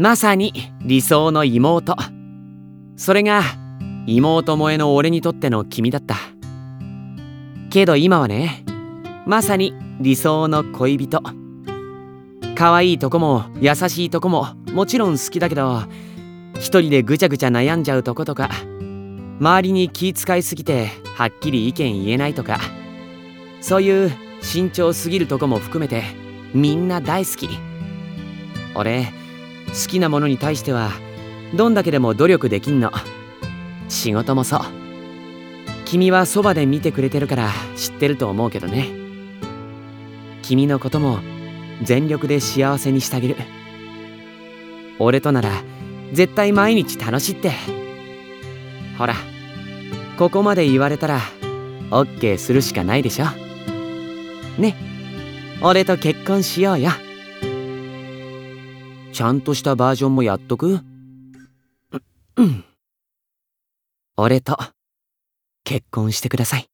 まさに理想の妹。それが妹萌えの俺にとっての君だった。けど今はねまさに理想の恋人。可愛いとこも優しいとこももちろん好きだけど一人でぐちゃぐちゃ悩んじゃうとことか周りに気遣いすぎてはっきり意見言えないとかそういう慎重すぎるとこも含めてみんな大好き。俺好きなものに対してはどんだけでも努力できんの。仕事もそう。君はそばで見てくれてるから知ってると思うけどね。君のことも全力で幸せにしてあげる。俺となら絶対毎日楽しいって。ほらここまで言われたら OK するしかないでしょ。ね。俺と結婚しようよ。ちゃんとしたバージョンもやっとく？うん。俺と結婚してください。